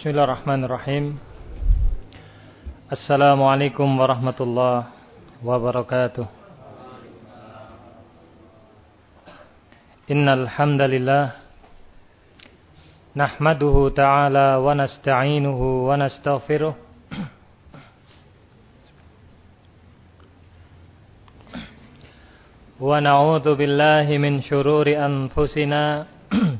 Bismillahirrahmanirrahim. Assalamualaikum warahmatullahi wabarakatuh. Innal hamdalillah nahmaduhu ta'ala wa nasta'inuhu wa nastaghfiruh. Wa na'udzu billahi min shururi anfusina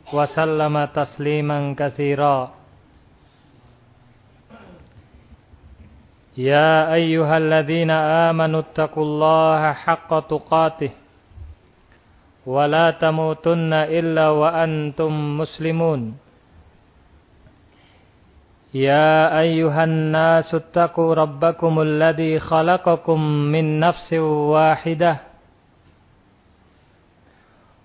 تسليما كثيرا يا أيها الذين آمنوا اتقوا الله حق تقاته ولا تموتن إلا وأنتم مسلمون يا أيها الناس اتقوا ربكم الذي خلقكم من نفس واحدة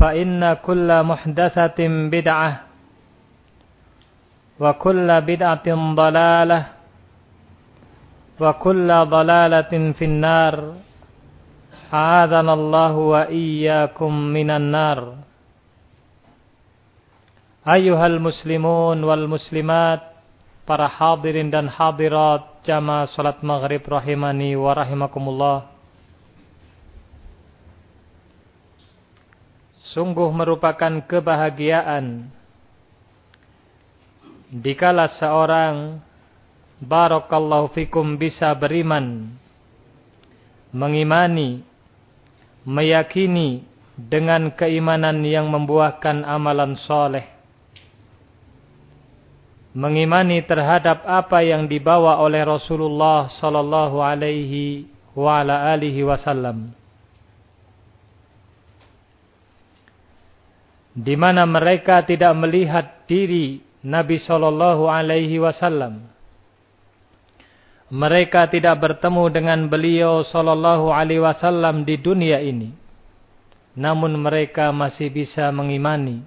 فإن كل محدثة بدعة وكل بدعة ضلالة وكل ضلالة في النار أعاذنا الله وإياكم من النار أيها المسلمون والمسلمات para hadirin dan hadirat jamaah salat maghrib rahimani wa rahimakumullah sungguh merupakan kebahagiaan. Dikala seorang barakallahu fikum bisa beriman mengimani meyakini dengan keimanan yang membuahkan amalan soleh mengimani terhadap apa yang dibawa oleh Rasulullah sallallahu alaihi wa ala alihi wasallam di mana mereka tidak melihat diri Nabi Shallallahu Alaihi Wasallam. Mereka tidak bertemu dengan beliau Shallallahu Alaihi Wasallam di dunia ini, namun mereka masih bisa mengimani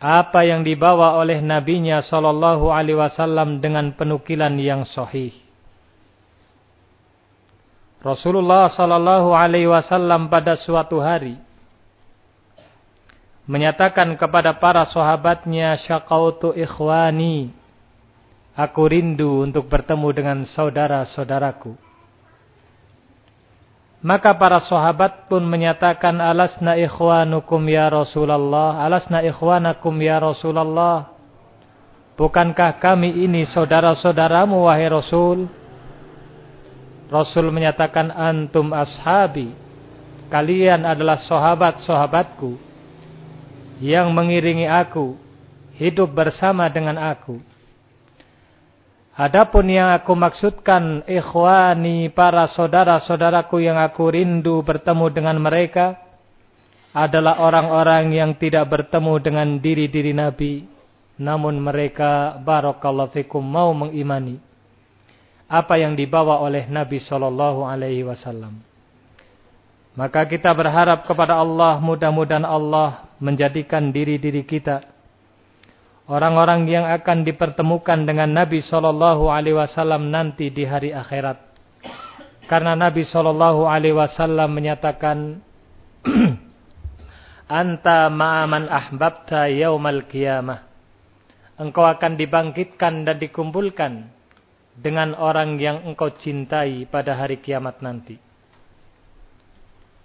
apa yang dibawa oleh nabinya Shallallahu Alaihi Wasallam dengan penukilan yang sahih. Rasulullah Shallallahu Alaihi Wasallam pada suatu hari menyatakan kepada para sahabatnya syaqautu ikhwani aku rindu untuk bertemu dengan saudara-saudaraku. Maka para sahabat pun menyatakan alasna ikhwanukum ya Rasulullah alasna ikhwanakum ya Rasulullah. Bukankah kami ini saudara-saudaramu wahai Rasul? Rasul menyatakan antum ashabi kalian adalah sahabat-sahabatku yang mengiringi aku, hidup bersama dengan aku. Adapun yang aku maksudkan ikhwani para saudara-saudaraku yang aku rindu bertemu dengan mereka adalah orang-orang yang tidak bertemu dengan diri-diri Nabi namun mereka barakallahu fikum mau mengimani apa yang dibawa oleh Nabi sallallahu alaihi wasallam. Maka kita berharap kepada Allah mudah-mudahan Allah menjadikan diri-diri kita orang-orang yang akan dipertemukan dengan Nabi Shallallahu Alaihi Wasallam nanti di hari akhirat. Karena Nabi Shallallahu Alaihi Wasallam menyatakan, Anta ma'aman ahbabta yaumal qiyamah. Engkau akan dibangkitkan dan dikumpulkan dengan orang yang engkau cintai pada hari kiamat nanti.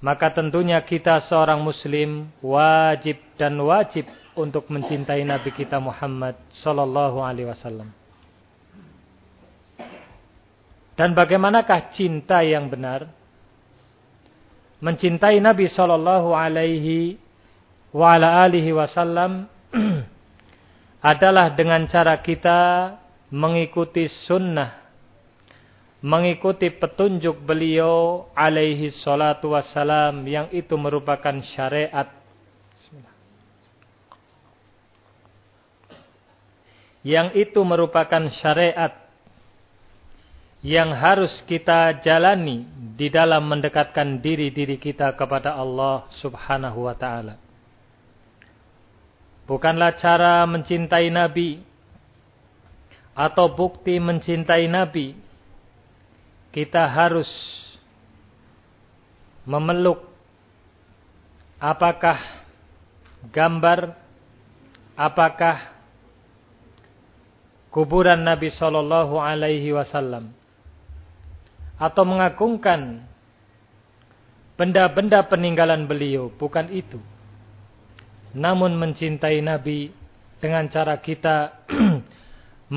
Maka tentunya kita seorang muslim wajib dan wajib untuk mencintai Nabi kita Muhammad sallallahu alaihi wasallam. Dan bagaimanakah cinta yang benar? Mencintai Nabi sallallahu alaihi wa ala alihi wasallam adalah dengan cara kita mengikuti sunnah mengikuti petunjuk beliau alaihi salatu wassalam yang itu merupakan syariat yang itu merupakan syariat yang harus kita jalani di dalam mendekatkan diri-diri kita kepada Allah Subhanahu wa taala. Bukanlah cara mencintai nabi atau bukti mencintai nabi kita harus memeluk apakah gambar, apakah kuburan Nabi Shallallahu Alaihi Wasallam, atau mengagungkan benda-benda peninggalan beliau, bukan itu. Namun mencintai Nabi dengan cara kita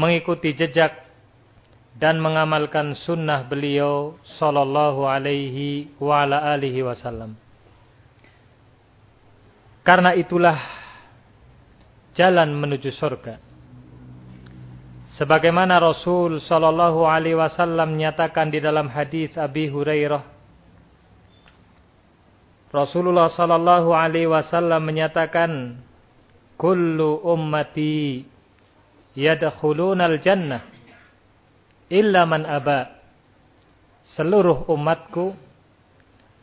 mengikuti jejak dan mengamalkan sunnah beliau sallallahu alaihi wa ala alihi wasallam. Karena itulah jalan menuju surga. Sebagaimana Rasul sallallahu alaihi wasallam menyatakan di dalam hadis Abi Hurairah Rasulullah sallallahu alaihi wasallam menyatakan kullu ummati yadkhulunal jannah illa man aba. Seluruh umatku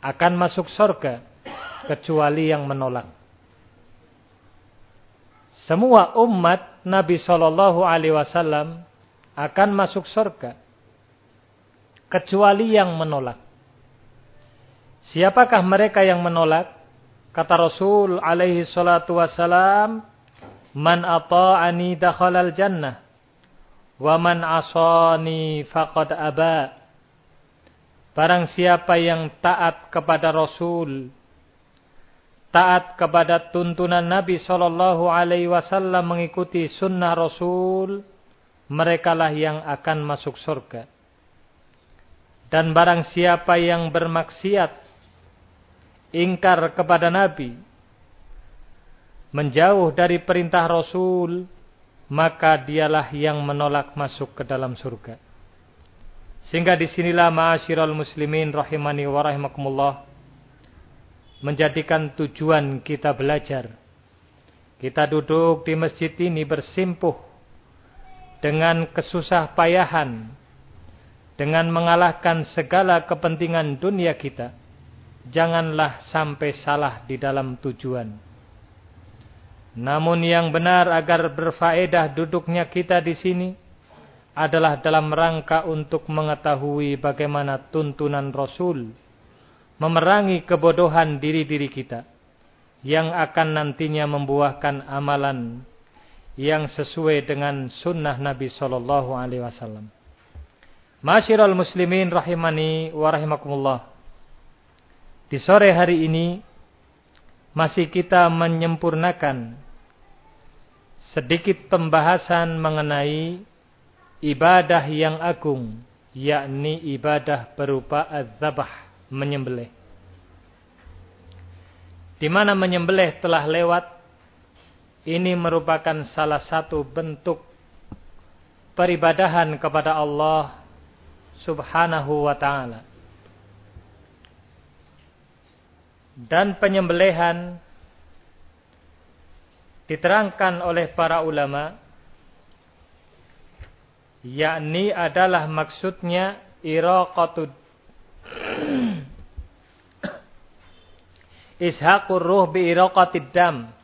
akan masuk surga kecuali yang menolak. Semua umat Nabi Shallallahu Alaihi Wasallam akan masuk surga kecuali yang menolak. Siapakah mereka yang menolak? Kata Rasul alaihi salatu wasalam man ata'ani dakhalal jannah Wa man asani faqad aba. Barang siapa yang taat kepada Rasul, taat kepada tuntunan Nabi sallallahu alaihi wasallam mengikuti sunnah Rasul, merekalah yang akan masuk surga. Dan barang siapa yang bermaksiat, ingkar kepada Nabi, menjauh dari perintah Rasul, maka dialah yang menolak masuk ke dalam surga. Sehingga di sinilah ma'asyiral muslimin rahimani wa rahimakumullah menjadikan tujuan kita belajar. Kita duduk di masjid ini bersimpuh dengan kesusah payahan, dengan mengalahkan segala kepentingan dunia kita. Janganlah sampai salah di dalam tujuan. Namun yang benar agar berfaedah duduknya kita di sini adalah dalam rangka untuk mengetahui bagaimana tuntunan Rasul memerangi kebodohan diri-diri kita yang akan nantinya membuahkan amalan yang sesuai dengan sunnah Nabi Shallallahu Alaihi Wasallam. Masyiral muslimin rahimani wa rahimakumullah. Di sore hari ini masih kita menyempurnakan sedikit pembahasan mengenai ibadah yang agung, yakni ibadah berupa az-zabah, menyembelih. Di mana menyembelih telah lewat, ini merupakan salah satu bentuk peribadahan kepada Allah Subhanahu wa taala. Dan penyembelihan diterangkan oleh para ulama yakni adalah maksudnya iraqatud ishaqur ruh bi iraqatid dam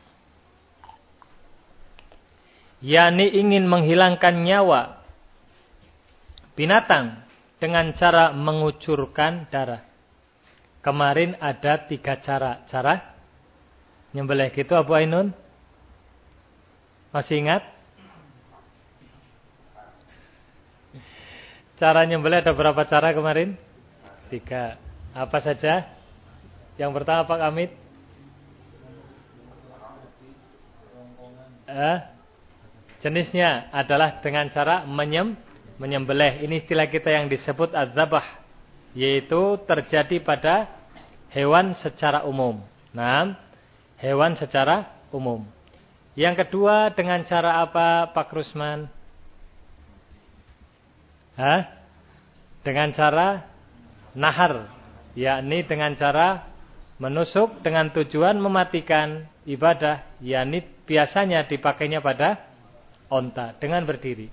yakni ingin menghilangkan nyawa binatang dengan cara mengucurkan darah. Kemarin ada tiga cara. Cara nyembelih gitu Abu Ainun? Masih ingat? Cara nyembelih ada berapa cara kemarin? Tiga. Apa saja? Yang pertama Pak Amit? Eh, jenisnya adalah dengan cara menyem, menyembelih. Ini istilah kita yang disebut azabah. Yaitu terjadi pada hewan secara umum. Nah, hewan secara umum. Yang kedua dengan cara apa Pak Rusman? Hah? Dengan cara nahar, yakni dengan cara menusuk dengan tujuan mematikan ibadah, yakni biasanya dipakainya pada onta dengan berdiri.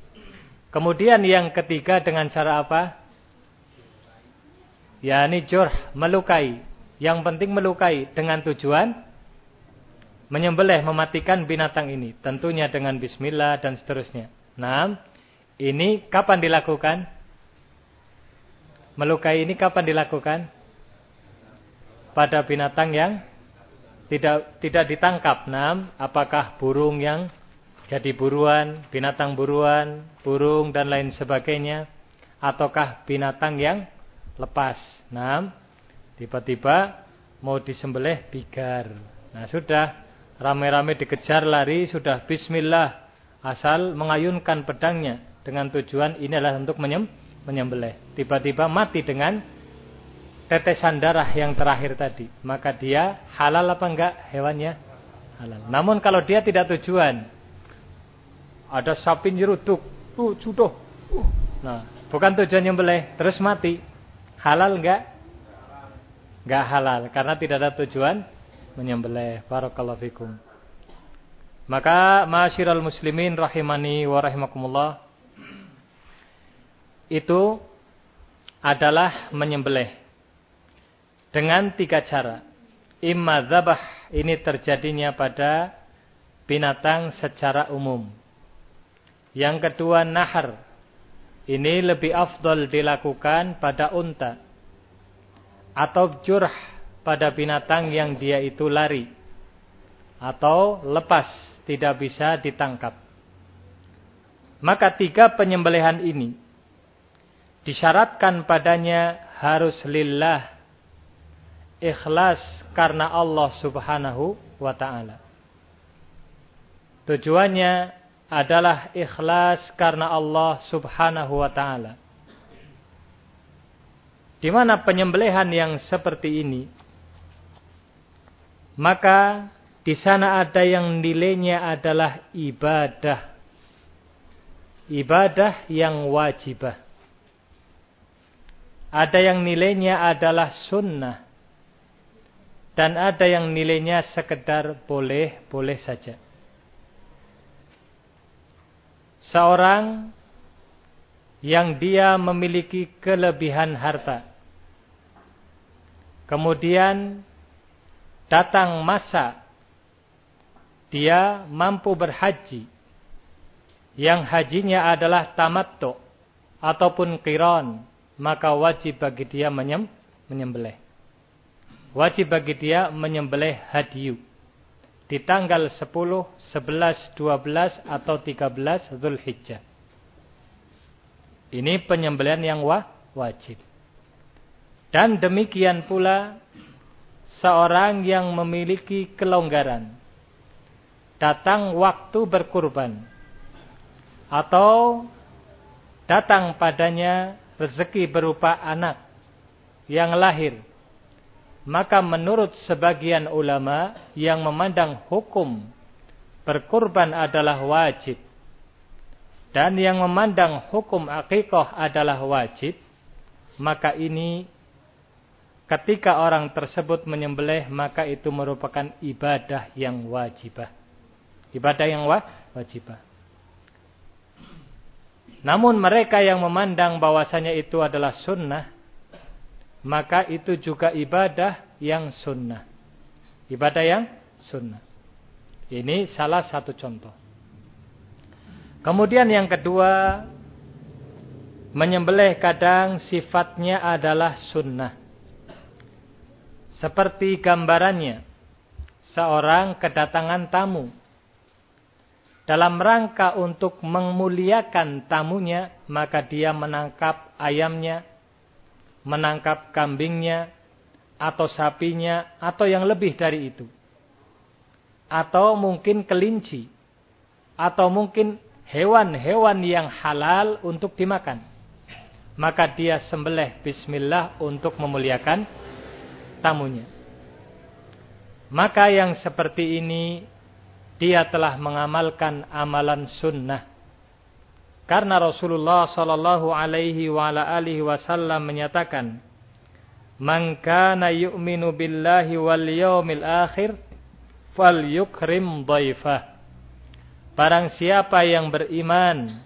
Kemudian yang ketiga dengan cara apa? Yakni jurh, melukai. Yang penting melukai dengan tujuan menyembelih, mematikan binatang ini. Tentunya dengan bismillah dan seterusnya. Nah, ini kapan dilakukan? Melukai ini kapan dilakukan? Pada binatang yang tidak tidak ditangkap. Nam, apakah burung yang jadi buruan, binatang buruan, burung dan lain sebagainya, ataukah binatang yang lepas? Nam, tiba-tiba mau disembelih bigar. Nah, sudah rame-rame dikejar lari, sudah bismillah asal mengayunkan pedangnya dengan tujuan ini adalah untuk menyem, menyembelih. Tiba-tiba mati dengan tetesan darah yang terakhir tadi. Maka dia halal apa enggak hewannya? Halal. Namun kalau dia tidak tujuan, ada sapi nyeruduk, uh, sudah. Uh. Nah, bukan tujuan nyembelih, terus mati. Halal enggak? Enggak halal karena tidak ada tujuan menyembelih. Barakallahu fikum. Maka masyiral muslimin rahimani wa rahimakumullah itu adalah menyembelih dengan tiga cara. Imma zabah ini terjadinya pada binatang secara umum. Yang kedua nahar. Ini lebih afdol dilakukan pada unta. Atau jurh pada binatang yang dia itu lari. Atau lepas, tidak bisa ditangkap. Maka tiga penyembelihan ini disyaratkan padanya harus lillah ikhlas karena Allah Subhanahu wa taala. Tujuannya adalah ikhlas karena Allah Subhanahu wa taala. Di mana penyembelihan yang seperti ini maka di sana ada yang nilainya adalah ibadah. Ibadah yang wajibah. Ada yang nilainya adalah sunnah. Dan ada yang nilainya sekedar boleh-boleh saja. Seorang yang dia memiliki kelebihan harta. Kemudian datang masa dia mampu berhaji. Yang hajinya adalah tamattu ataupun qiran maka wajib bagi dia menyem, menyembelih. Wajib bagi dia menyembelih hadiyu. Di tanggal 10, 11, 12 atau 13 Zulhijjah. Ini penyembelihan yang wah, wajib. Dan demikian pula seorang yang memiliki kelonggaran. Datang waktu berkurban. Atau datang padanya rezeki berupa anak yang lahir. Maka menurut sebagian ulama yang memandang hukum berkurban adalah wajib. Dan yang memandang hukum akikoh adalah wajib. Maka ini ketika orang tersebut menyembelih maka itu merupakan ibadah yang wajibah. Ibadah yang wajibah. Namun mereka yang memandang bahwasanya itu adalah sunnah, maka itu juga ibadah yang sunnah. Ibadah yang sunnah. Ini salah satu contoh. Kemudian yang kedua, menyembelih kadang sifatnya adalah sunnah. Seperti gambarannya, seorang kedatangan tamu. Dalam rangka untuk memuliakan tamunya, maka dia menangkap ayamnya, menangkap kambingnya, atau sapinya, atau yang lebih dari itu. Atau mungkin kelinci, atau mungkin hewan-hewan yang halal untuk dimakan. Maka dia sembelih bismillah untuk memuliakan tamunya. Maka yang seperti ini dia telah mengamalkan amalan sunnah. Karena Rasulullah sallallahu alaihi wa ala alihi wasallam menyatakan, "Man kana yu'minu billahi wal yawmil akhir falyukrim dhaifah." Barang siapa yang beriman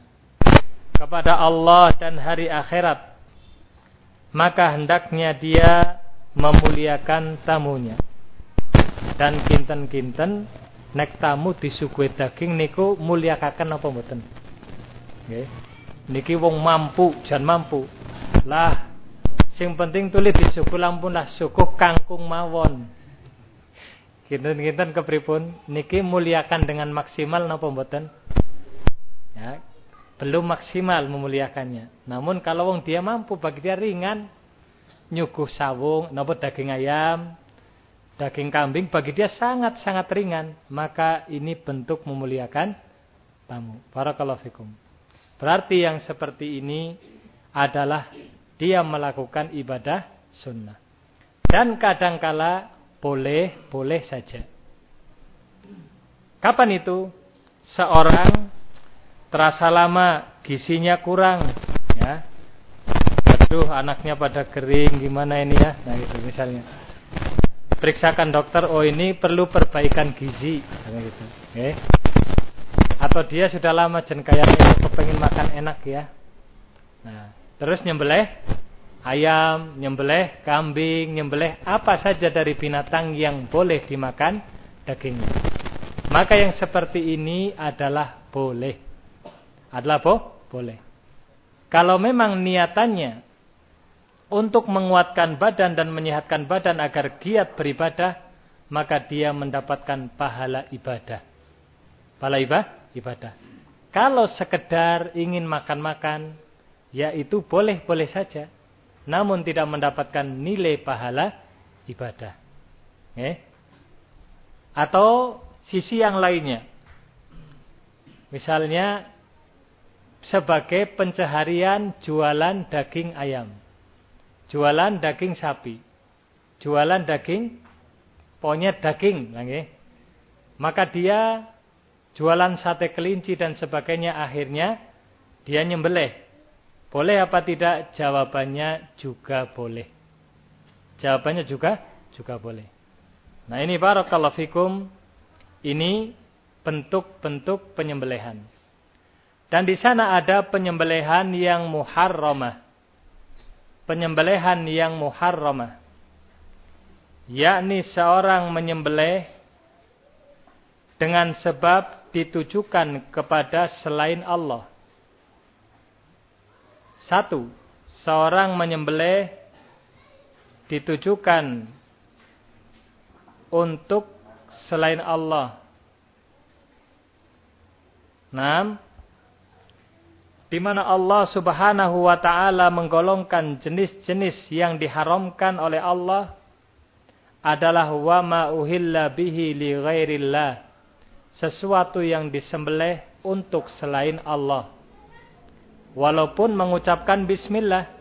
kepada Allah dan hari akhirat, maka hendaknya dia memuliakan tamunya. Dan kinten-kinten nek tamu disuguhi daging niku muliakaken apa mboten? Nggih. Niki wong mampu, jan mampu. Lah sing penting tulis disuguh lampun lah suguh kangkung mawon. Kinten-kinten kepripun niki muliakan dengan maksimal napa mboten? Ya, belum maksimal memuliakannya. Namun kalau wong dia mampu bagi dia ringan nyuguh sawung napa daging ayam, daging kambing bagi dia sangat-sangat ringan, maka ini bentuk memuliakan tamu. Barakallahu fikum. Berarti yang seperti ini adalah dia melakukan ibadah sunnah. Dan kadangkala boleh-boleh saja. Kapan itu? Seorang terasa lama gisinya kurang, ya. Aduh, anaknya pada kering, gimana ini ya? Nah, itu misalnya. Periksakan dokter, oh ini perlu perbaikan gizi, gitu. Okay. Atau dia sudah lama jen kayaknya kepengen makan enak ya. Nah, terus nyembelih ayam, nyembelih kambing, nyembelih apa saja dari binatang yang boleh dimakan dagingnya. Maka yang seperti ini adalah boleh. Adalah apa? Boleh. Kalau memang niatannya untuk menguatkan badan dan menyehatkan badan agar giat beribadah, maka dia mendapatkan pahala ibadah. Pahala ibadah. Kalau sekedar ingin makan-makan, ya itu boleh-boleh saja namun tidak mendapatkan nilai pahala ibadah. Eh? Atau sisi yang lainnya. Misalnya sebagai pencaharian jualan daging ayam. Jualan daging sapi. Jualan daging ponyet daging, Maka dia jualan sate kelinci dan sebagainya akhirnya dia nyembelih boleh apa tidak? Jawabannya juga boleh. Jawabannya juga juga boleh. Nah ini barakallahu fikum. Ini bentuk-bentuk penyembelihan. Dan di sana ada penyembelihan yang muharramah. Penyembelihan yang muharramah. Yakni seorang menyembelih dengan sebab ditujukan kepada selain Allah. Satu, seorang menyembelih ditujukan untuk selain Allah. Enam, di mana Allah Subhanahu wa taala menggolongkan jenis-jenis yang diharamkan oleh Allah adalah wa ma uhilla bihi li ghairillah. Sesuatu yang disembelih untuk selain Allah walaupun mengucapkan bismillah.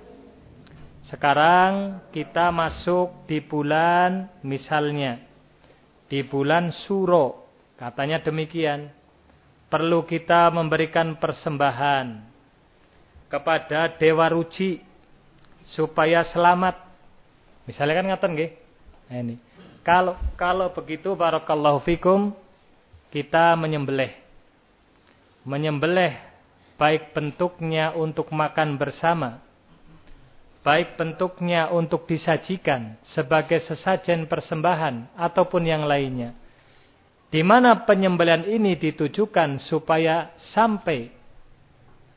Sekarang kita masuk di bulan misalnya di bulan Suro, katanya demikian. Perlu kita memberikan persembahan kepada dewa ruci supaya selamat. Misalnya kan ngaten nggih. Nah ini. Kalau kalau begitu barakallahu fikum kita menyembelih. Menyembelih baik bentuknya untuk makan bersama, baik bentuknya untuk disajikan sebagai sesajen persembahan ataupun yang lainnya. Di mana penyembelian ini ditujukan supaya sampai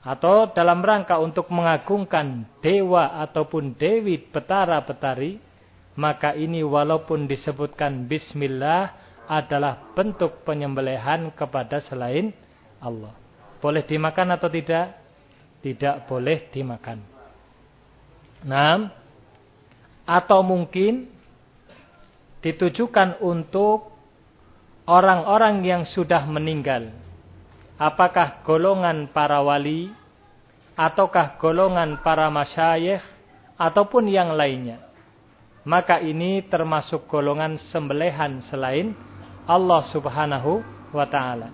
atau dalam rangka untuk mengagungkan dewa ataupun dewi betara betari maka ini walaupun disebutkan bismillah adalah bentuk penyembelihan kepada selain Allah. Boleh dimakan atau tidak? Tidak boleh dimakan. Nah atau mungkin ditujukan untuk orang-orang yang sudah meninggal. Apakah golongan para wali ataukah golongan para masyayikh ataupun yang lainnya. Maka ini termasuk golongan sembelihan selain Allah Subhanahu wa taala.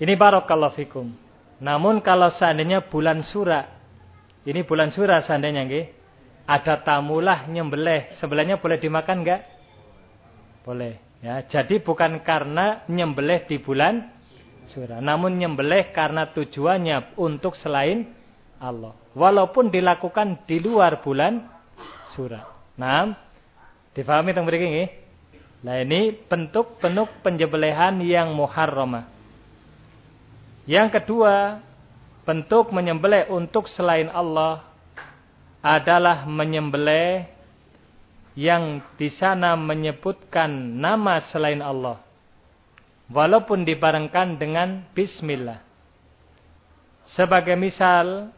Ini barakallahu fikum. Namun kalau seandainya bulan surah, ini bulan surah seandainya nggih, ada tamulah nyembelih, sebelahnya boleh dimakan enggak? Boleh. Ya, jadi bukan karena nyembelih di bulan surah. Namun nyembelih karena tujuannya untuk selain Allah. Walaupun dilakukan di luar bulan surah. Nah, difahami tentang berikut ini? Nah ini bentuk-bentuk penyembelihan yang muharramah. Yang kedua, bentuk menyembelih untuk selain Allah adalah menyembelih yang di sana menyebutkan nama selain Allah walaupun dibarengkan dengan bismillah. Sebagai misal,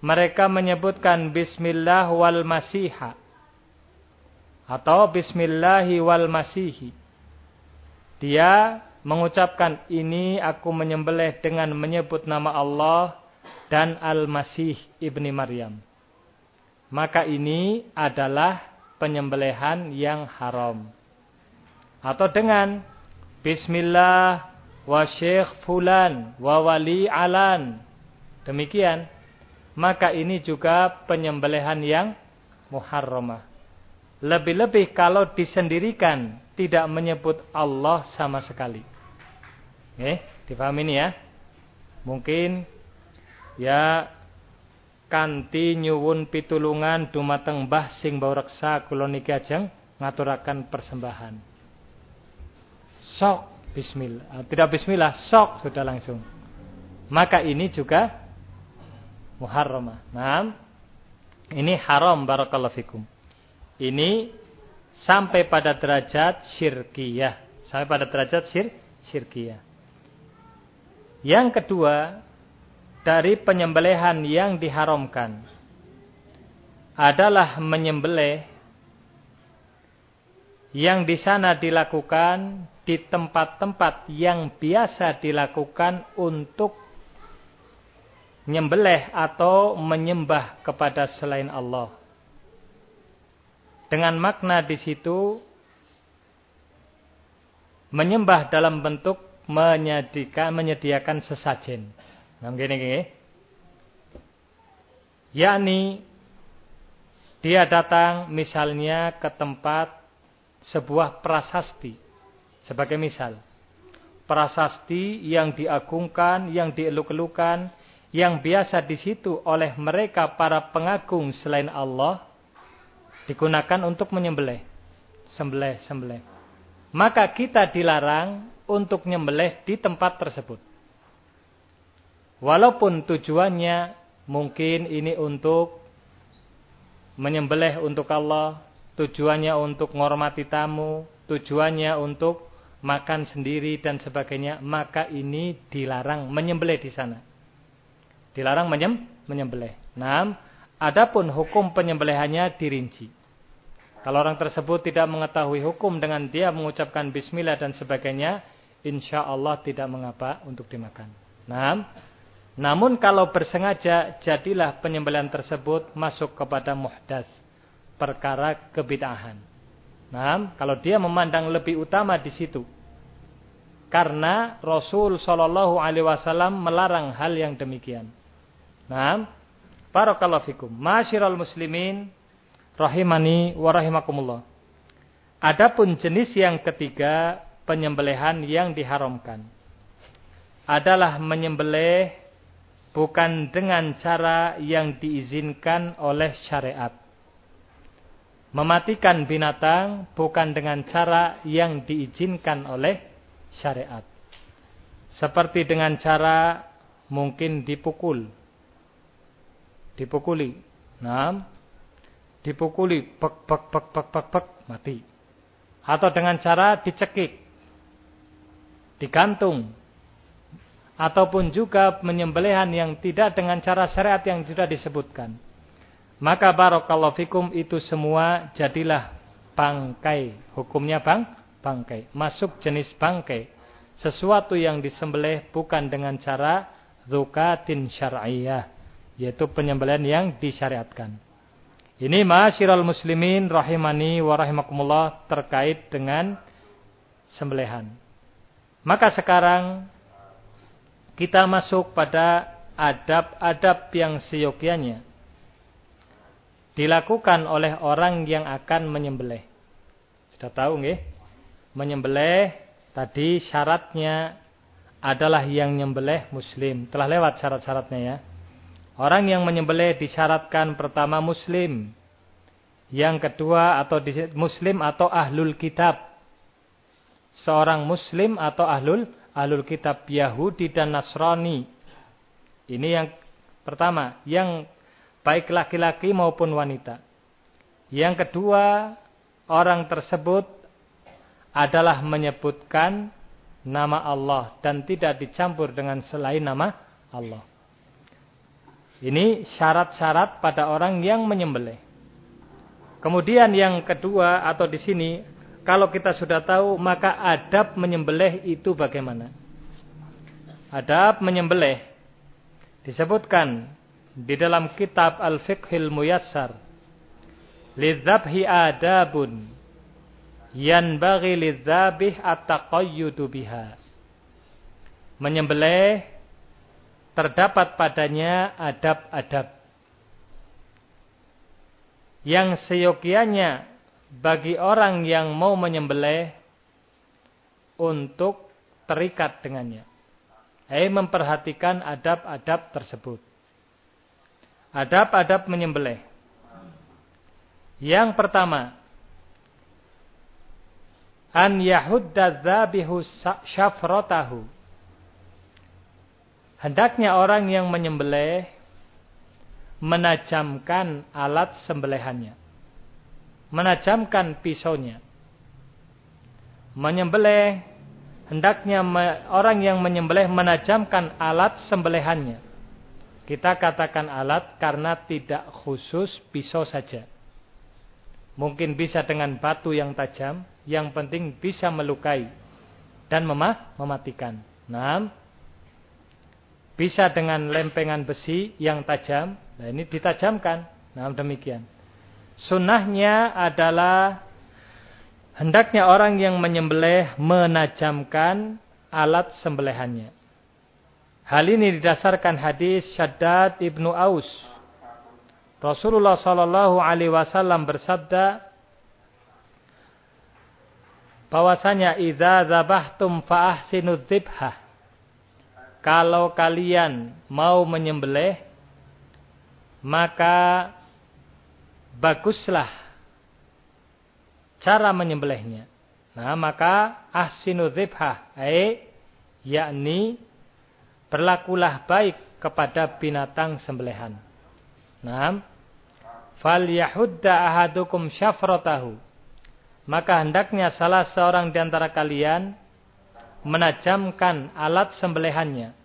mereka menyebutkan bismillah wal masiha atau bismillahi wal masihi. Dia mengucapkan ini aku menyembelih dengan menyebut nama Allah dan Al-Masih ibni Maryam. Maka ini adalah penyembelihan yang haram. Atau dengan Bismillah wa syekh fulan wa wali alan. Demikian. Maka ini juga penyembelihan yang muharramah. Lebih-lebih kalau disendirikan tidak menyebut Allah sama sekali. Eh, difahami ini ya. Mungkin ya kanti nyuwun pitulungan dumateng Mbah sing bau reksa kula niki ajeng ngaturaken persembahan sok bismillah. Ah, tidak bismillah, sok sudah langsung. Maka ini juga muharramah. Nah, ini haram barakallahu fikum. Ini sampai pada derajat syirkiyah. Sampai pada derajat syir syirkiyah. Yang kedua, dari penyembelihan yang diharamkan adalah menyembelih yang di sana dilakukan di tempat-tempat yang biasa dilakukan untuk menyembelih atau menyembah kepada selain Allah. Dengan makna di situ menyembah dalam bentuk menyediakan menyediakan sesajen. Nah, gini, gini. Yakni dia datang misalnya ke tempat sebuah prasasti sebagai misal, prasasti yang diagungkan, yang dieluk-elukan, yang biasa di situ oleh mereka para pengagung selain Allah digunakan untuk menyembelih. Sembelih, sembelih. Maka kita dilarang untuk menyembelih di tempat tersebut. Walaupun tujuannya mungkin ini untuk menyembelih untuk Allah, tujuannya untuk menghormati tamu, tujuannya untuk makan sendiri dan sebagainya, maka ini dilarang menyembelih di sana. Dilarang menyem, menyembelih. Nah, adapun hukum penyembelihannya dirinci. Kalau orang tersebut tidak mengetahui hukum dengan dia mengucapkan bismillah dan sebagainya, insya Allah tidak mengapa untuk dimakan. Nah, namun kalau bersengaja, jadilah penyembelihan tersebut masuk kepada muhdas. Perkara kebid'ahan. Nah, kalau dia memandang lebih utama di situ karena Rasul Shallallahu Alaihi Wasallam melarang hal yang demikian. Nah, barakallahu fikum. Masyiral muslimin rahimani wa rahimakumullah. Adapun jenis yang ketiga penyembelihan yang diharamkan adalah menyembelih bukan dengan cara yang diizinkan oleh syariat. Mematikan binatang bukan dengan cara yang diizinkan oleh syariat. Seperti dengan cara mungkin dipukul. Dipukuli. Nah, dipukuli, pek, pek, pek, pek, pek, pek, mati. Atau dengan cara dicekik, digantung, ataupun juga menyembelihan yang tidak dengan cara syariat yang sudah disebutkan. Maka barakallahu fikum itu semua jadilah bangkai. Hukumnya bang, bangkai. Masuk jenis bangkai. Sesuatu yang disembelih bukan dengan cara zukatin syar'iyah. Yaitu penyembelihan yang disyariatkan. Ini masyiral muslimin rahimani wa rahimakumullah terkait dengan sembelihan. Maka sekarang kita masuk pada adab-adab yang seyogianya dilakukan oleh orang yang akan menyembelih. Sudah tahu nggih? Menyembelih tadi syaratnya adalah yang nyembelih muslim. Telah lewat syarat-syaratnya ya. Orang yang menyembelih disyaratkan pertama muslim. Yang kedua atau muslim atau ahlul kitab. Seorang muslim atau ahlul ahlul kitab Yahudi dan Nasrani. Ini yang pertama, yang baik laki-laki maupun wanita. Yang kedua, orang tersebut adalah menyebutkan nama Allah dan tidak dicampur dengan selain nama Allah. Ini syarat-syarat pada orang yang menyembelih. Kemudian yang kedua atau di sini kalau kita sudah tahu maka adab menyembelih itu bagaimana? Adab menyembelih disebutkan di dalam kitab Al-Fiqhil Muyassar lidzabhi adabun yanbaghi lidzabih at-taqayyudu biha. Menyembelih terdapat padanya adab-adab yang seyogianya bagi orang yang mau menyembelih untuk terikat dengannya. Eh memperhatikan adab-adab tersebut. Adab-adab menyembelih. Yang pertama, an yahudda dzabihu syafratahu Hendaknya orang yang menyembelih menajamkan alat sembelihannya. Menajamkan pisaunya. Menyembelih hendaknya orang yang menyembelih menajamkan alat sembelihannya. Kita katakan alat karena tidak khusus pisau saja. Mungkin bisa dengan batu yang tajam, yang penting bisa melukai dan memah mematikan. Nah, bisa dengan lempengan besi yang tajam. Nah ini ditajamkan. Nah demikian. Sunnahnya adalah hendaknya orang yang menyembelih menajamkan alat sembelihannya. Hal ini didasarkan hadis Syaddad ibnu Aus. Rasulullah Shallallahu Alaihi Wasallam bersabda, bahwasanya idza zabahtum fa ahsinu dzibhah kalau kalian mau menyembelih maka baguslah cara menyembelihnya. Nah, maka ahsinu dzibhah ai yakni berlakulah baik kepada binatang sembelihan. Nah, fal yahudda ahadukum syafratahu. Maka hendaknya salah seorang di antara kalian menajamkan alat sembelihannya.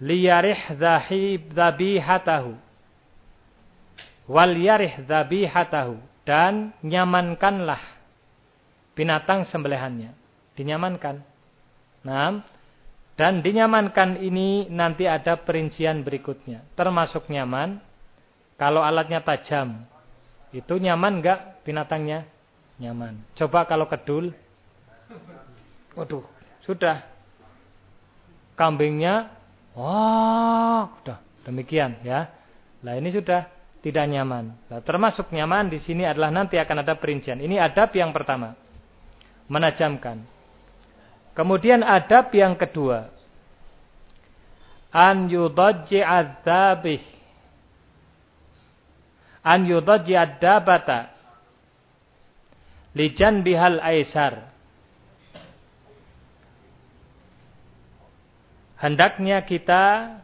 Liyarih zahib zabihatahu. Wal yarih zabihatahu. Dan nyamankanlah binatang sembelihannya. Dinyamankan. Nah, dan dinyamankan ini nanti ada perincian berikutnya. Termasuk nyaman. Kalau alatnya tajam. Itu nyaman enggak binatangnya? Nyaman. Coba kalau kedul. Waduh, sudah. Kambingnya, wah, sudah demikian ya. Nah ini sudah tidak nyaman. Nah, termasuk nyaman di sini adalah nanti akan ada perincian. Ini adab yang pertama, menajamkan. Kemudian adab yang kedua, an yudajji adzabih, an yudajji adzabata, lijan bihal aisar hendaknya kita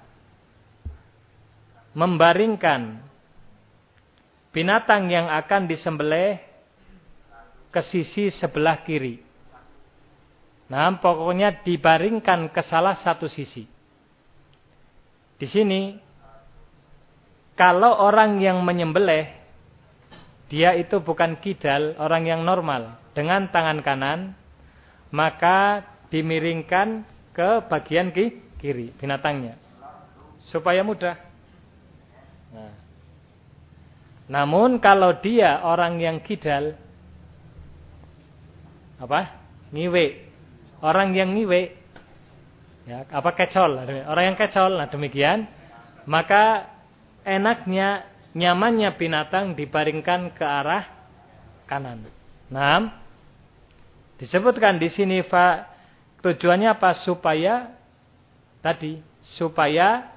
membaringkan binatang yang akan disembelih ke sisi sebelah kiri. Nah, pokoknya dibaringkan ke salah satu sisi. Di sini, kalau orang yang menyembelih, dia itu bukan kidal, orang yang normal. Dengan tangan kanan, maka dimiringkan ke bagian kiri binatangnya. Supaya mudah. Nah. Namun kalau dia orang yang kidal, apa? Ngiwe. Orang yang ngiwe, ya, apa kecol? Orang yang kecol, nah demikian. Maka enaknya, nyamannya binatang dibaringkan ke arah kanan. Nah, disebutkan di sini fa tujuannya apa? Supaya tadi, supaya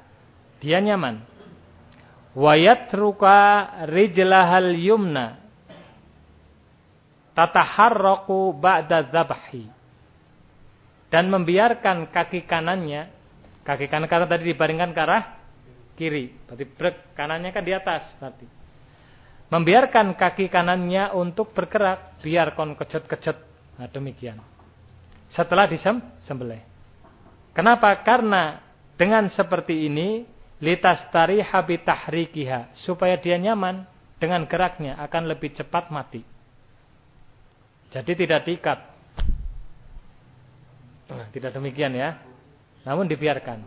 dia nyaman. Wayatruka rijlahal yumna. Tataharraku ba'da zabhi dan membiarkan kaki kanannya kaki kanan karena tadi dibaringkan ke arah kiri. Berarti brek kanannya kan di atas berarti. Membiarkan kaki kanannya untuk bergerak biar kon kejut-kejut. Nah demikian. Setelah disembelih kenapa karena dengan seperti ini litas tari habitahrikiha supaya dia nyaman dengan geraknya akan lebih cepat mati. Jadi tidak diikat. Nah, tidak demikian ya. Namun dibiarkan.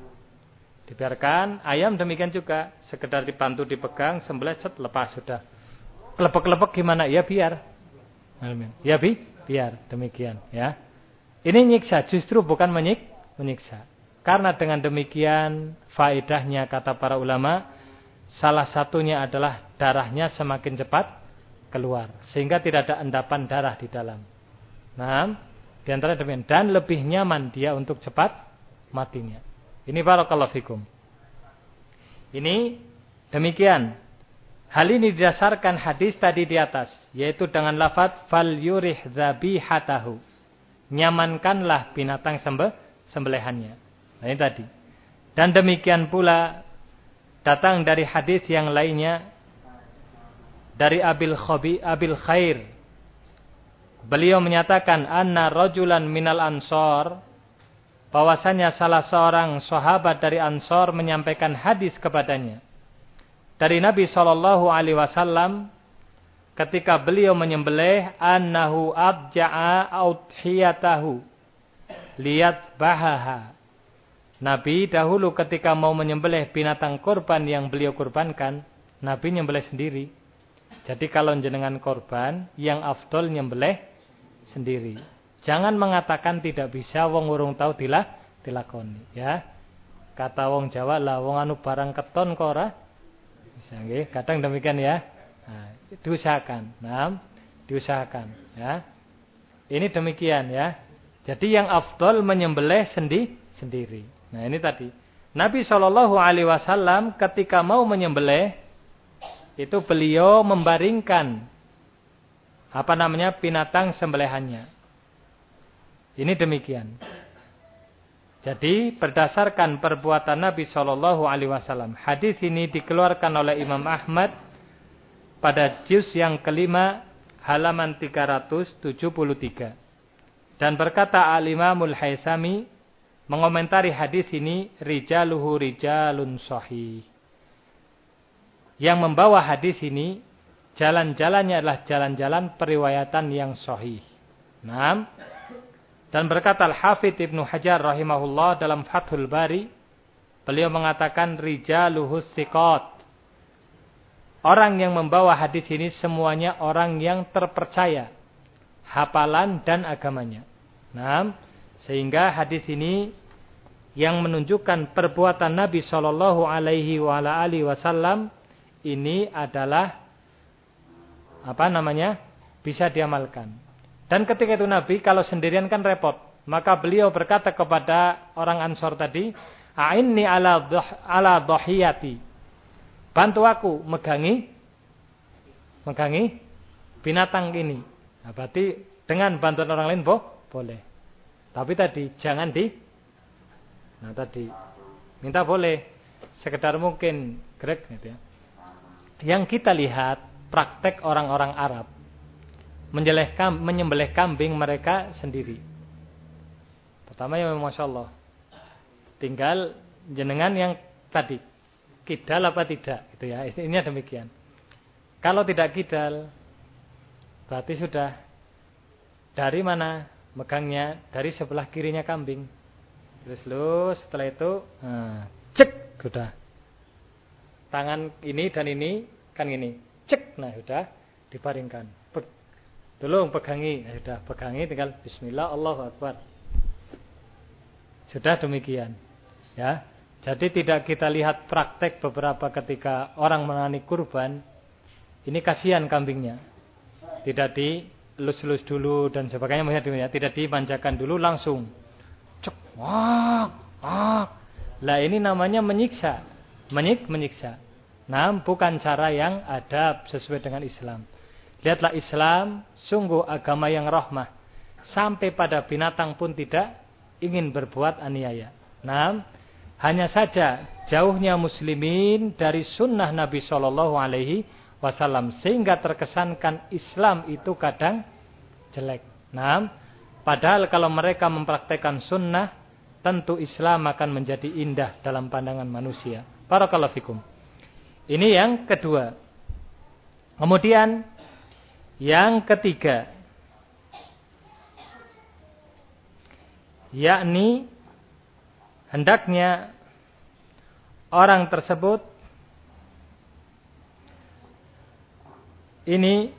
Dibiarkan ayam demikian juga sekedar dibantu dipegang sembelih set lepas sudah. Kelepek-kelepek gimana? Ya biar. Ya bi, biar demikian ya. Ini nyiksa justru bukan menyik, menyiksa. Karena dengan demikian faedahnya kata para ulama salah satunya adalah darahnya semakin cepat keluar sehingga tidak ada endapan darah di dalam. Nah, di antara demikian dan lebih nyaman dia untuk cepat matinya. Ini barakallahu fikum. Ini demikian. Hal ini didasarkan hadis tadi di atas, yaitu dengan lafaz fal yurih zabihatahu. Nyamankanlah binatang sembe sembelihannya. Nah ini tadi. Dan demikian pula datang dari hadis yang lainnya dari Abil Khabi Abil Khair. Beliau menyatakan anna rajulan minal ansor bahwasanya salah seorang sahabat dari Ansor menyampaikan hadis kepadanya dari Nabi Shallallahu alaihi wasallam ketika beliau menyembelih annahu abja'a audhiyatahu liat bahaha Nabi dahulu ketika mau menyembelih binatang korban yang beliau korbankan, Nabi nyembelih sendiri. Jadi kalau jenengan korban, yang afdol nyembelih sendiri. Jangan mengatakan tidak bisa wong urung tahu dilah dilakoni, ya. Kata wong Jawa lah wong anu barang keton kora. Bisa nggih, kadang demikian ya. Nah, diusahakan. Nah, diusahakan, ya. Ini demikian ya. Jadi yang afdol menyembelih sendi sendiri. Nah ini tadi. Nabi Shallallahu Alaihi Wasallam ketika mau menyembelih itu beliau membaringkan apa namanya binatang sembelihannya. Ini demikian. Jadi berdasarkan perbuatan Nabi Shallallahu Alaihi Wasallam, hadis ini dikeluarkan oleh Imam Ahmad pada juz yang kelima halaman 373 dan berkata Al Imamul Haisami mengomentari hadis ini rijaluhu rijalun sahih. Yang membawa hadis ini jalan-jalannya adalah jalan-jalan periwayatan yang sahih. Nah, dan berkata Al-Hafidh Ibnu Hajar rahimahullah dalam Fathul Bari, beliau mengatakan rijaluhu siqat. Orang yang membawa hadis ini semuanya orang yang terpercaya hafalan dan agamanya. Nah, sehingga hadis ini yang menunjukkan perbuatan Nabi Shallallahu Alaihi Wasallam ini adalah apa namanya bisa diamalkan. Dan ketika itu Nabi kalau sendirian kan repot, maka beliau berkata kepada orang Ansor tadi, "A'inni ala doh, ala dohiyati." Bantu aku megangi megangi binatang ini. Nah, berarti dengan bantuan orang lain boh, boleh. Tapi tadi jangan di Nah tadi minta boleh sekedar mungkin grek gitu ya. Yang kita lihat praktek orang-orang Arab menyembelih kambing mereka sendiri. Pertama ya Masya Allah. Tinggal jenengan yang tadi. Kidal apa tidak. Gitu ya. Ini demikian. Kalau tidak kidal. Berarti sudah. Dari mana megangnya? Dari sebelah kirinya kambing. Terus lu setelah itu. Nah, cek. Sudah. Tangan ini dan ini. Kan ini. Cek. Nah sudah. Dibaringkan. Tolong pegangi. Nah, sudah pegangi tinggal Bismillah Allahu Akbar. Sudah demikian. Ya. Jadi tidak kita lihat praktek beberapa ketika orang menani kurban. Ini kasihan kambingnya. Tidak dilus-lus dulu dan sebagainya. Tidak dimanjakan dulu langsung. Cek. Wah. Lah ini namanya menyiksa. Menyik, menyiksa. Nah, bukan cara yang adab sesuai dengan Islam. Lihatlah Islam, sungguh agama yang rahmah. Sampai pada binatang pun tidak ingin berbuat aniaya. Nah, hanya saja jauhnya muslimin dari sunnah Nabi Shallallahu Alaihi Wasallam sehingga terkesankan Islam itu kadang jelek. Nah, padahal kalau mereka mempraktekkan sunnah, tentu Islam akan menjadi indah dalam pandangan manusia. Barakallahu fikum. Ini yang kedua. Kemudian yang ketiga, yakni hendaknya orang tersebut ini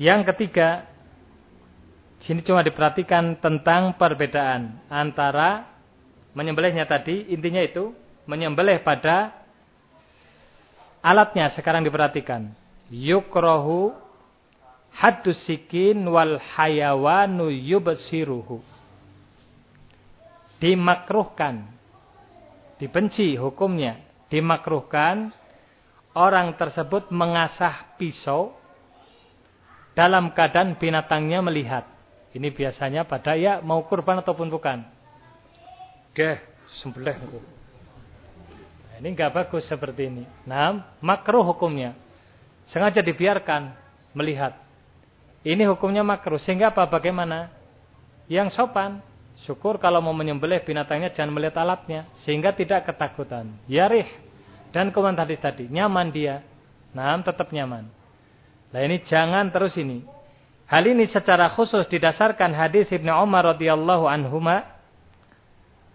yang ketiga. Sini cuma diperhatikan tentang perbedaan antara menyembelihnya tadi. Intinya itu menyembelih pada alatnya. Sekarang diperhatikan. Yukrohu haddus sikin wal hayawanu yubsiruhu. Dimakruhkan, dibenci hukumnya, dimakruhkan orang tersebut mengasah pisau dalam keadaan binatangnya melihat. Ini biasanya pada ya mau kurban ataupun bukan. Oke, sembelih Nah, ini enggak bagus seperti ini. Nah, makruh hukumnya. Sengaja dibiarkan melihat. Ini hukumnya makruh. Sehingga apa? Bagaimana? Yang sopan. Syukur kalau mau menyembelih binatangnya jangan melihat alatnya. Sehingga tidak ketakutan. Yarih. Dan komentar hadis tadi. Nyaman dia. Nah, tetap nyaman. Nah ini jangan terus ini. Hal ini secara khusus didasarkan hadis Ibnu Umar radhiyallahu anhuma.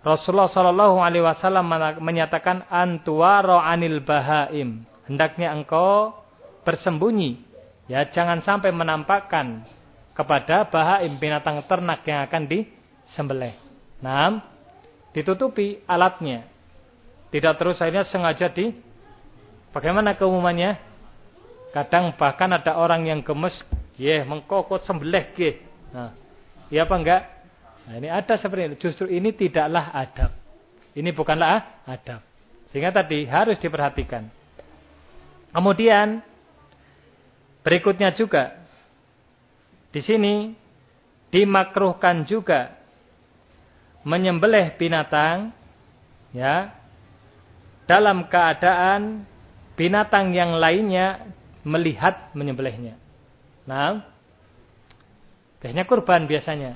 Rasulullah sallallahu alaihi wasallam menyatakan antuwaro anil bahaim. Hendaknya engkau bersembunyi Ya, jangan sampai menampakkan kepada bahaim binatang ternak yang akan disembelih. Nah, ditutupi alatnya. Tidak terus akhirnya sengaja di Bagaimana keumumannya? Kadang bahkan ada orang yang gemes, ya mengkokot sembelih ke. Nah, iya apa enggak? Nah, ini ada seperti ini. Justru ini tidaklah adab. Ini bukanlah adab. Sehingga tadi harus diperhatikan. Kemudian Berikutnya juga di sini dimakruhkan juga menyembelih binatang ya dalam keadaan binatang yang lainnya melihat menyembelihnya. Nah, biasanya kurban biasanya.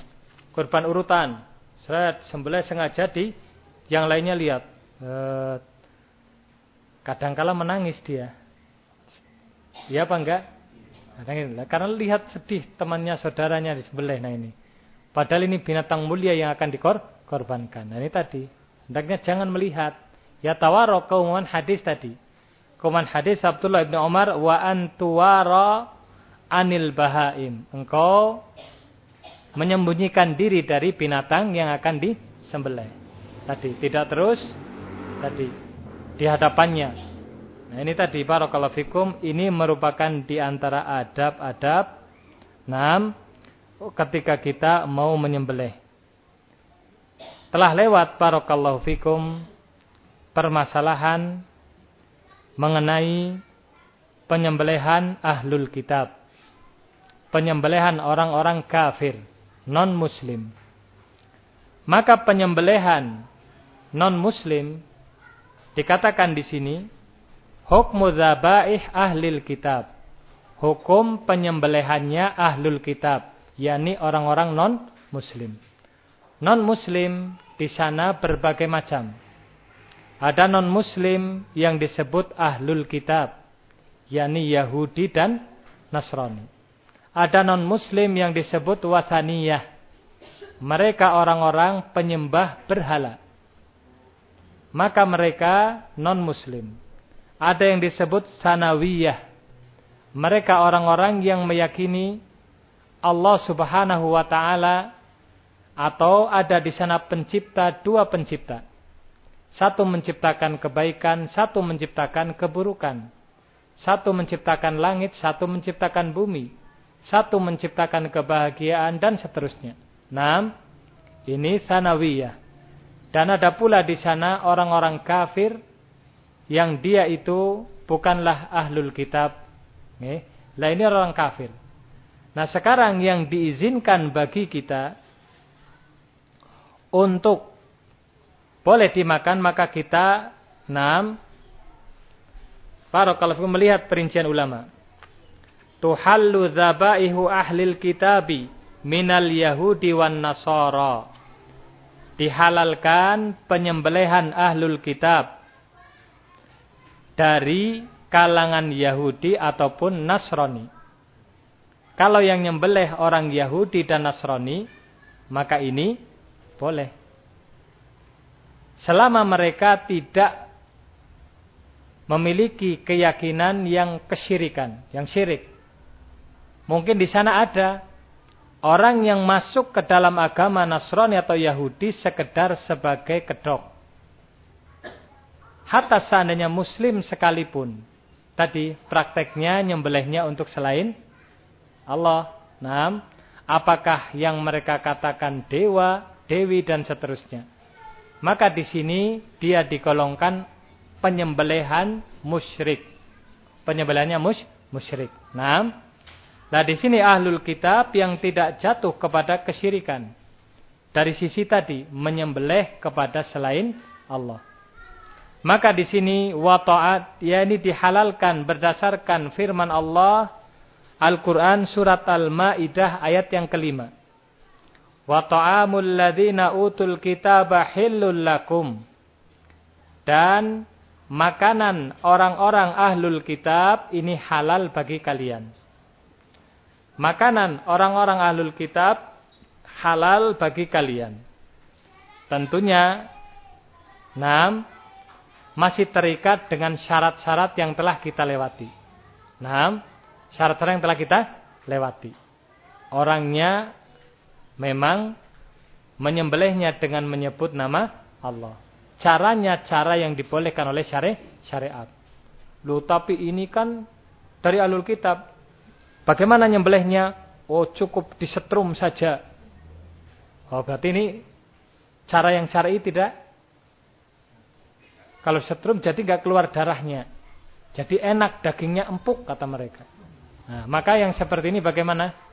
Kurban urutan. Seret sembelih sengaja di yang lainnya lihat. Kadangkala menangis dia. Iya apa enggak? Karena lihat sedih temannya, saudaranya di sebelah nah ini. Padahal ini binatang mulia yang akan dikorbankan. Nah ini tadi. Hendaknya jangan melihat. Ya tawaro keumuman hadis tadi. Keumuman hadis Abdullah ibn Umar. Wa antuwara anil bahaim. Engkau menyembunyikan diri dari binatang yang akan disembelih. Tadi. Tidak terus. Tadi. Di hadapannya. Nah ini tadi barakallahu fikum ini merupakan di antara adab-adab enam ketika kita mau menyembelih. Telah lewat barakallahu fikum permasalahan mengenai penyembelihan ahlul kitab. Penyembelihan orang-orang kafir, non muslim. Maka penyembelihan non-muslim dikatakan di sini hukmu dzabaih ahlil kitab. Hukum penyembelihannya ahlul kitab, yakni orang-orang non-muslim. Non-muslim di sana berbagai macam. Ada non-muslim yang disebut ahlul kitab, yakni Yahudi dan Nasrani. Ada non-muslim yang disebut wasaniyah. Mereka orang-orang penyembah berhala. Maka mereka non-muslim. Ada yang disebut sanawiyah. Mereka orang-orang yang meyakini Allah subhanahu wa ta'ala atau ada di sana pencipta, dua pencipta. Satu menciptakan kebaikan, satu menciptakan keburukan. Satu menciptakan langit, satu menciptakan bumi. Satu menciptakan kebahagiaan dan seterusnya. Enam, ini sanawiyah. Dan ada pula di sana orang-orang kafir yang dia itu bukanlah ahlul kitab. Lah ini orang kafir. Nah sekarang yang diizinkan bagi kita untuk boleh dimakan maka kita enam kalau melihat perincian ulama. Tuhallu dzabaihu ahlil kitabi minal yahudi wan nasara. Dihalalkan penyembelihan ahlul kitab dari kalangan Yahudi ataupun Nasrani. Kalau yang nyembelih orang Yahudi dan Nasrani, maka ini boleh. Selama mereka tidak memiliki keyakinan yang kesyirikan, yang syirik. Mungkin di sana ada orang yang masuk ke dalam agama Nasrani atau Yahudi sekedar sebagai kedok. Hatta seandainya muslim sekalipun. Tadi prakteknya nyembelihnya untuk selain Allah. Nah, apakah yang mereka katakan dewa, dewi dan seterusnya. Maka di sini dia digolongkan penyembelihan musyrik. Penyembelihannya mus musyrik. Nah, nah di sini ahlul kitab yang tidak jatuh kepada kesyirikan. Dari sisi tadi menyembelih kepada selain Allah. Maka di sini wa taat yakni dihalalkan berdasarkan firman Allah Al-Qur'an surat Al-Maidah ayat yang kelima. Wa ta'amul ladzina utul kitaba hillul lakum. Dan makanan orang-orang ahlul kitab ini halal bagi kalian. Makanan orang-orang ahlul kitab halal bagi kalian. Tentunya, enam, masih terikat dengan syarat-syarat yang telah kita lewati. Enam, syarat-syarat yang telah kita lewati. Orangnya memang menyembelihnya dengan menyebut nama Allah. Caranya cara yang dibolehkan oleh syari syariat. Lu tapi ini kan dari alul kitab. Bagaimana nyembelihnya? Oh cukup disetrum saja. Oh berarti ini cara yang syar'i tidak? Kalau setrum jadi nggak keluar darahnya. Jadi enak dagingnya empuk kata mereka. Nah, maka yang seperti ini bagaimana?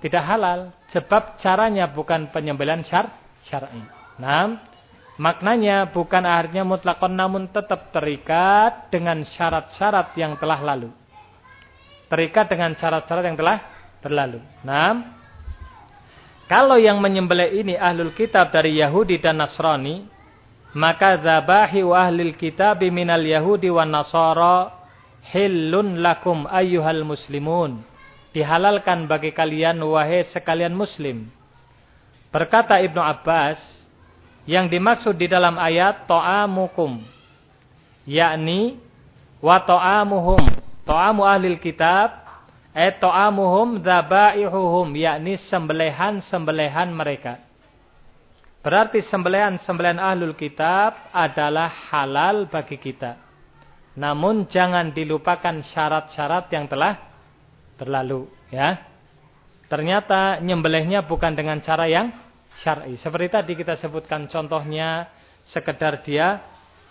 Tidak halal sebab caranya bukan penyembelihan syar syar'i. Nah, Maknanya bukan akhirnya mutlakon namun tetap terikat dengan syarat-syarat yang telah lalu. Terikat dengan syarat-syarat yang telah berlalu. Nah, kalau yang menyembelih ini ahlul kitab dari Yahudi dan Nasrani, maka zabahi wa ahlul kitab minal Yahudi wa Nasara hillun lakum ayyuhal muslimun. Dihalalkan bagi kalian wahai sekalian muslim. Berkata Ibnu Abbas, yang dimaksud di dalam ayat ta'amukum yakni wa ta'amuhum ta'amu ahlil kitab eh ta'amuhum dzabaihuhum yakni sembelihan-sembelihan mereka berarti sembelihan-sembelihan ahlul kitab adalah halal bagi kita namun jangan dilupakan syarat-syarat yang telah berlalu ya ternyata nyembelihnya bukan dengan cara yang syar'i. Seperti tadi kita sebutkan contohnya sekedar dia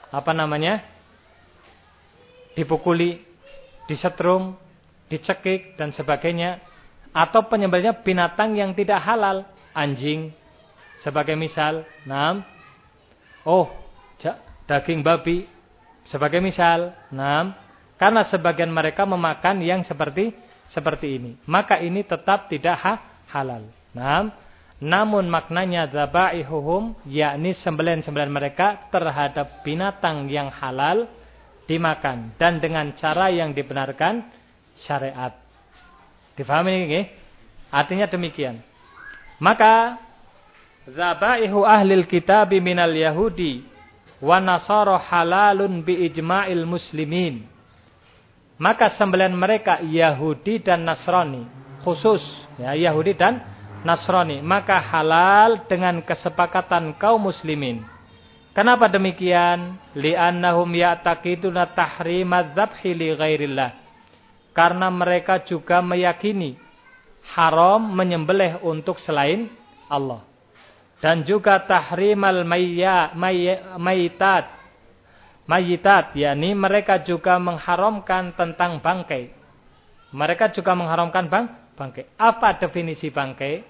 apa namanya? dipukuli, disetrum, dicekik dan sebagainya atau penyembelihnya binatang yang tidak halal, anjing, Sebagai misal, enam. Oh, daging babi. Sebagai misal, enam. Karena sebagian mereka memakan yang seperti seperti ini. Maka ini tetap tidak ha, halal. Enam. Namun maknanya zabaihuhum yakni sembelihan-sembelihan mereka terhadap binatang yang halal dimakan dan dengan cara yang dibenarkan syariat. Difahami ini? Artinya demikian. Maka zabaihu ahlil kitab minal yahudi wa nasara halalun bi ijma'il muslimin. Maka sembelihan mereka Yahudi dan Nasrani khusus ya Yahudi dan Nasrani, maka halal dengan kesepakatan kaum muslimin. Kenapa demikian? Li'annahum ya'taqiduna tahrimaz dzabhi li ghairillah. Karena mereka juga meyakini haram menyembelih untuk selain Allah. Dan juga tahrimal mayya, mayitat. Mayitat, yakni mereka juga mengharamkan tentang bangkai. Mereka juga mengharamkan bang, bangkai. Apa definisi bangkai?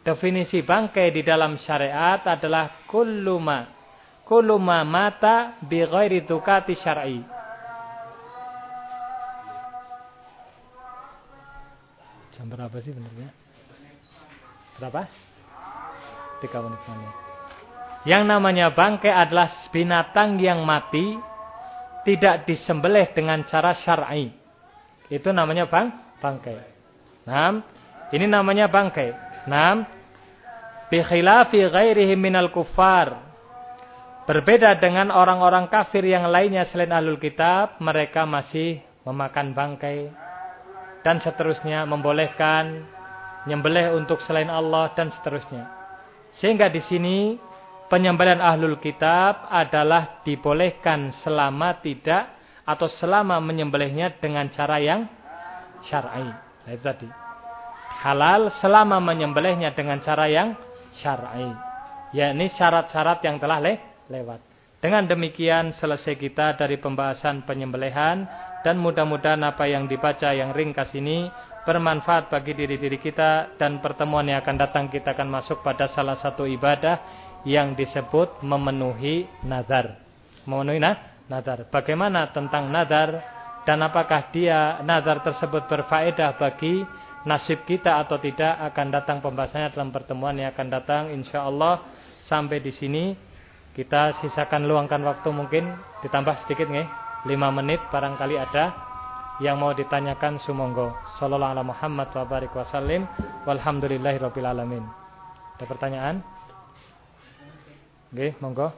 Definisi bangkai di dalam syariat adalah kulluma kulluma mata bi ghairi tukati syar'i. Jam berapa sih benarnya? Berapa? Tiga menit lagi. Yang namanya bangkai adalah binatang yang mati tidak disembelih dengan cara syar'i. Itu namanya bang bangkai. Nah, ini namanya bangkai. Nah, bi khilafi ghairihi minal kuffar. Berbeda dengan orang-orang kafir yang lainnya selain ahlul kitab, mereka masih memakan bangkai dan seterusnya membolehkan nyembelih untuk selain Allah dan seterusnya. Sehingga di sini penyembelihan ahlul kitab adalah dibolehkan selama tidak atau selama menyembelihnya dengan cara yang syar'i. Nah, itu tadi. Halal selama menyembelihnya dengan cara yang syar'i. Yakni syarat-syarat yang telah le lewat. Dengan demikian selesai kita dari pembahasan penyembelihan dan mudah-mudahan apa yang dibaca yang ringkas ini bermanfaat bagi diri-diri kita dan pertemuan yang akan datang kita akan masuk pada salah satu ibadah yang disebut memenuhi nazar. Memenuhi nah, nazar. Bagaimana tentang nazar? dan apakah dia nazar tersebut berfaedah bagi nasib kita atau tidak? Akan datang pembahasannya dalam pertemuan yang akan datang insyaallah sampai di sini kita sisakan luangkan waktu mungkin. Ditambah sedikit nih 5 menit barangkali ada yang mau ditanyakan sumonggo. Sallallahu alaihi Muhammad wa barik wasallim walhamdulillahirabbil alamin. Ada pertanyaan Oke, monggo.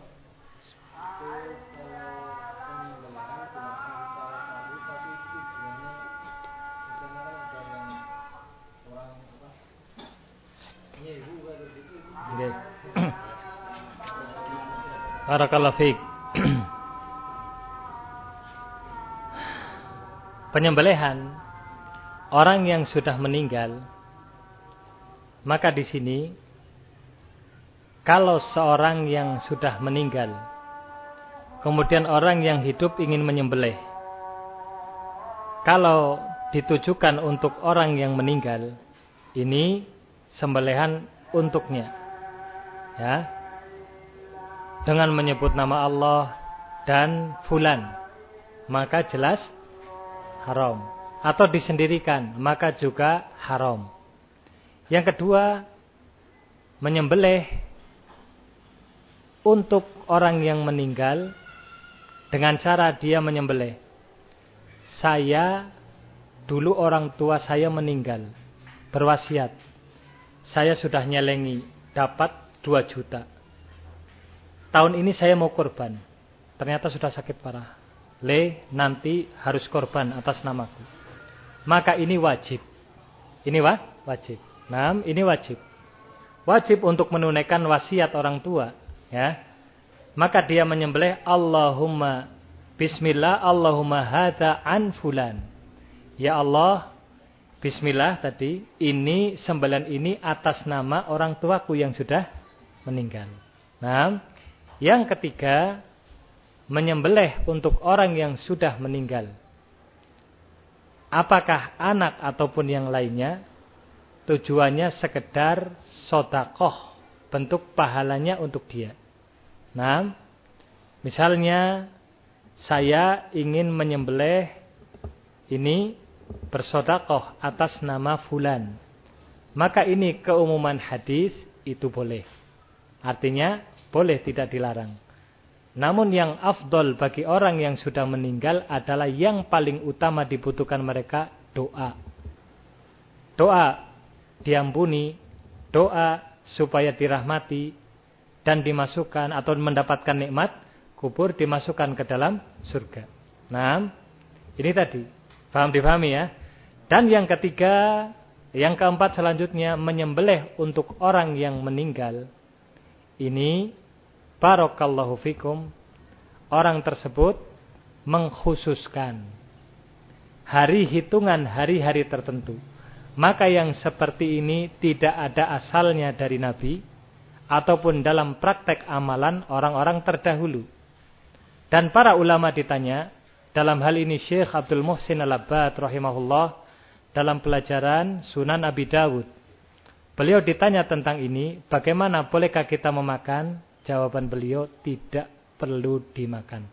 Barakallahu. Penyembelihan orang yang sudah meninggal maka di sini kalau seorang yang sudah meninggal kemudian orang yang hidup ingin menyembelih. Kalau ditujukan untuk orang yang meninggal ini sembelihan untuknya. Ya. Dengan menyebut nama Allah dan fulan maka jelas haram. Atau disendirikan maka juga haram. Yang kedua menyembelih untuk orang yang meninggal dengan cara dia menyembelih saya dulu orang tua saya meninggal berwasiat saya sudah nyelengi dapat 2 juta tahun ini saya mau korban. Ternyata sudah sakit parah. Le, nanti harus korban atas namaku. Maka ini wajib. Ini wah, wajib. Nah, ini wajib. Wajib untuk menunaikan wasiat orang tua. Ya. Maka dia menyembelih Allahumma Bismillah Allahumma hada an fulan. Ya Allah, Bismillah tadi, ini sembilan ini atas nama orang tuaku yang sudah meninggal. Nah, yang ketiga, menyembelih untuk orang yang sudah meninggal. Apakah anak ataupun yang lainnya, tujuannya sekedar sodakoh, bentuk pahalanya untuk dia. Nah, misalnya saya ingin menyembelih ini bersodakoh atas nama fulan. Maka ini keumuman hadis itu boleh. Artinya boleh tidak dilarang. Namun yang afdol bagi orang yang sudah meninggal adalah yang paling utama dibutuhkan mereka doa. Doa diampuni, doa supaya dirahmati dan dimasukkan atau mendapatkan nikmat kubur dimasukkan ke dalam surga. Nah, ini tadi. Paham dipahami ya? Dan yang ketiga, yang keempat selanjutnya menyembelih untuk orang yang meninggal. Ini Barakallahu fikum. Orang tersebut mengkhususkan hari hitungan hari-hari tertentu. Maka yang seperti ini tidak ada asalnya dari Nabi ataupun dalam praktek amalan orang-orang terdahulu. Dan para ulama ditanya, dalam hal ini Syekh Abdul Muhsin Al-Abbad rahimahullah dalam pelajaran Sunan Abi Dawud. Beliau ditanya tentang ini, bagaimana bolehkah kita memakan Jawaban beliau tidak perlu dimakan.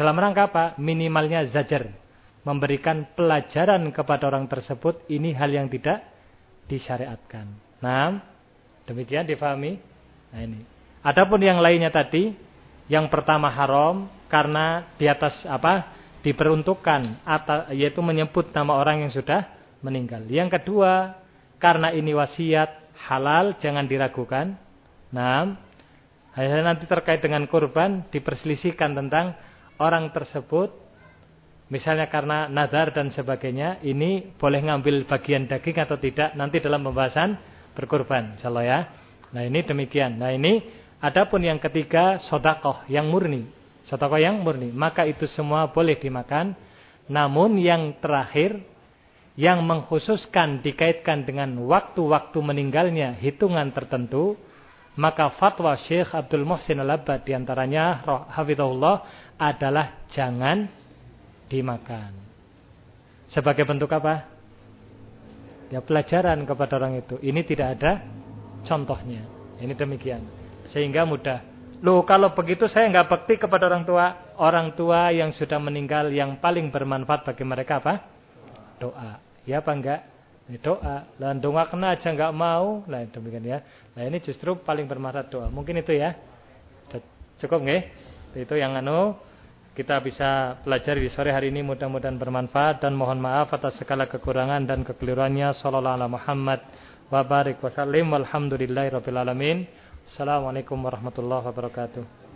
Dalam rangka apa? Minimalnya zajar. Memberikan pelajaran kepada orang tersebut. Ini hal yang tidak disyariatkan. Nah, demikian difahami. Nah ini. Adapun yang lainnya tadi. Yang pertama haram. Karena di atas apa? Diperuntukkan. Atau, yaitu menyebut nama orang yang sudah meninggal. Yang kedua. Karena ini wasiat halal. Jangan diragukan. Nah, hal nanti terkait dengan kurban diperselisihkan tentang orang tersebut misalnya karena nazar dan sebagainya ini boleh ngambil bagian daging atau tidak nanti dalam pembahasan berkurban insyaallah ya. Nah, ini demikian. Nah, ini adapun yang ketiga sodakoh yang murni. Sodakoh yang murni, maka itu semua boleh dimakan. Namun yang terakhir yang mengkhususkan dikaitkan dengan waktu-waktu meninggalnya hitungan tertentu maka fatwa Syekh Abdul Muhsin Al-Abbad di antaranya Hafizahullah adalah jangan dimakan. Sebagai bentuk apa? Ya pelajaran kepada orang itu. Ini tidak ada contohnya. Ini demikian. Sehingga mudah. Loh kalau begitu saya nggak bekti kepada orang tua. Orang tua yang sudah meninggal yang paling bermanfaat bagi mereka apa? Doa. Ya apa enggak? Ini doa. Lah doa kena aja nggak mau. Lah demikian ya. Nah ini justru paling bermanfaat doa. Mungkin itu ya. Cukup nggih? Itu yang anu kita bisa pelajari di sore hari ini mudah-mudahan bermanfaat dan mohon maaf atas segala kekurangan dan kekeliruannya sallallahu alaihi Muhammad wa barik wasallim walhamdulillahirabbil alamin. Assalamualaikum warahmatullahi wabarakatuh.